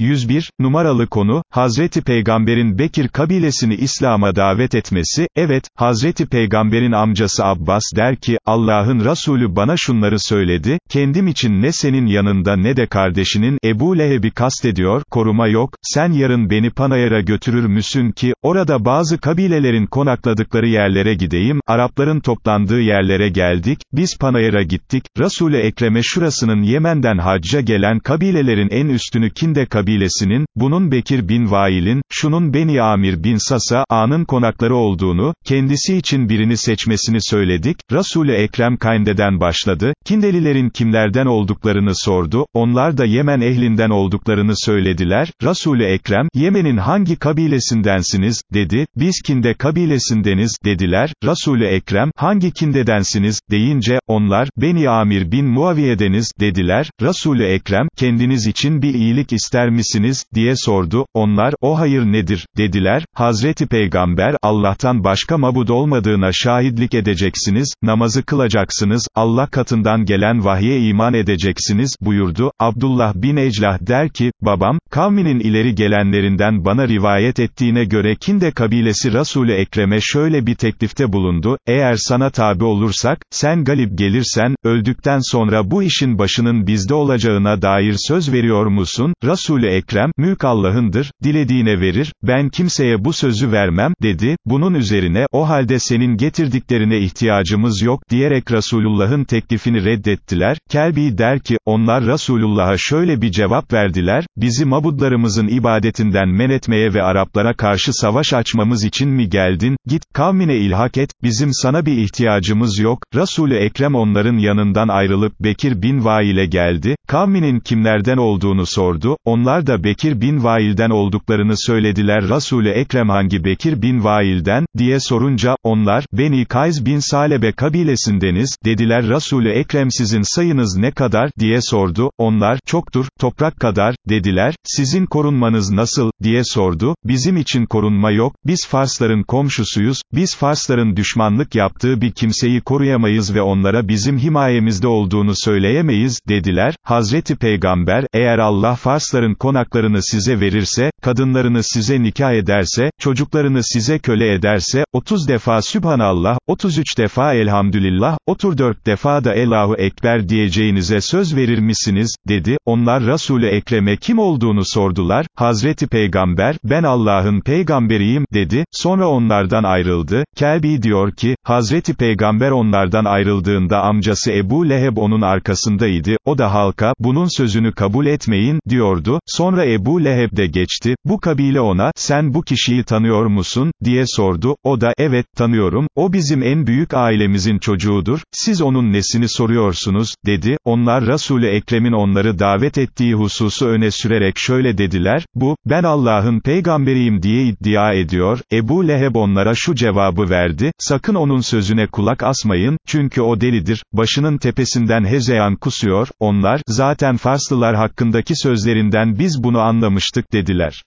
101, numaralı konu, Hazreti Peygamber'in Bekir kabilesini İslam'a davet etmesi, evet, Hazreti Peygamber'in amcası Abbas der ki, Allah'ın Resulü bana şunları söyledi, kendim için ne senin yanında ne de kardeşinin, Ebu Leheb'i kastediyor, koruma yok, sen yarın beni Panayır'a götürür müsün ki, orada bazı kabilelerin konakladıkları yerlere gideyim, Arapların toplandığı yerlere geldik, biz Panayır'a gittik, Resul-i Ekrem'e şurasının Yemen'den hacca gelen kabilelerin en üstünü Kinde kabilesinin, bunun Bekir bin Vail'in, şunun Beni Amir bin Sasa, A'nın konakları olduğunu, kendisi için birini seçmesini söyledik, Resul-i Ekrem Kinde'den başladı, Kindelilerin kimlerden olduklarını sordu, onlar da Yemen ehlinden olduklarını söylediler, Resul-i Ekrem, Yemen'in hangi kabilesindensiniz, dedi, biz Kinde kabilesindeniz, dediler, Resul-i Ekrem, hangi Kinde'densiniz, deyince, onlar, Beni Amir bin Muaviye'deniz, dediler, Resul-i Ekrem, kendiniz için bir iyilik ister misiniz, diye sordu, onlar, o hayır nedir, dediler, Hazreti Peygamber, Allah'tan başka mabud olmadığına şahitlik edeceksiniz, namazı kılacaksınız, Allah katından gelen vahye iman edeceksiniz, buyurdu, Abdullah bin Eclah der ki, babam, kavminin ileri gelenlerinden bana rivayet ettiğine göre Kinde kabilesi Resul-i Ekrem'e şöyle bir teklifte bulundu, eğer sana tabi olursak, sen galip gelirsen, öldükten sonra bu işin başının bizde olacağına dair söz veriyor musun? Resul-i Ekrem, mülk Allah'ındır, dilediğine verir, ben kimseye bu sözü vermem, dedi, bunun üzerine, o halde senin getirdiklerine ihtiyacımız yok, diyerek Resulullah'ın teklifini reddettiler, Kelbi der ki, onlar Resulullah'a şöyle bir cevap verdiler, bizi mabudlarımızın ibadetinden men etmeye ve Araplara karşı savaş açmamız için mi geldin, git, kavmine ilhak et, bizim sana bir ihtiyacımız yok, Resul-i Ekrem onların yanından ayrılıp Bekir bin Vail'e geldi, kavminin kimlerden olduğunu sordu, onlar da Bekir bin Vail'den olduklarını söylediler. Resul-i Ekrem hangi Bekir bin Vail'den, diye sorunca, onlar, Beni Kays bin Salebe kabilesindeniz, dediler. Resul-i Ekrem sizin sayınız ne kadar, diye sordu, onlar, çoktur, toprak kadar, dediler, sizin korunmanız nasıl, diye sordu, bizim için korunma yok, biz Farsların komşusuyuz, biz Farsların düşmanlık yaptığı bir kimseyi koruyamayız ve onlara bizim himayemizde olduğunu söyleyemeyiz, dediler, Hazreti Peygamber, eğer Allah Farsların konaklarını size verirse, kadınlarını size nikah ederse, çocuklarını size köle ederse, 30 defa Sübhanallah, 33 defa Elhamdülillah, 34 defa da Allahu Ekber diyeceğinize söz verir misiniz, dedi, onlar Resul-i Ekrem'e kim olduğunu sordular, Hazreti Peygamber, ben Allah'ın peygamberiyim, dedi, sonra onlardan ayrıldı, Kelbi diyor ki, Hazreti Peygamber onlardan ayrıldığında amcası Ebu Leheb onun arkasındaydı, o da halka, bunun sözünü kabul etmeyin, diyordu, sonra Ebu Leheb de geçti, bu kabile ona, sen bu kişiyi tanıyor musun, diye sordu, o da, evet, tanıyorum, o bizim en büyük ailemizin çocuğudur, siz onun nesini soruyorsunuz, dedi, onlar Resul-i Ekrem'in onları davet ettiği hususu öne sürerek şöyle dediler, bu, ben Allah'ın peygamberiyim diye iddia ediyor, Ebu Leheb onlara şu cevabı verdi, sakın onun sözüne kulak asmayın, çünkü o delidir, başının tepesinden hezeyan kusuyor, onlar, zaten Farslılar hakkındaki sözlerinden biz bunu anlamıştık dediler.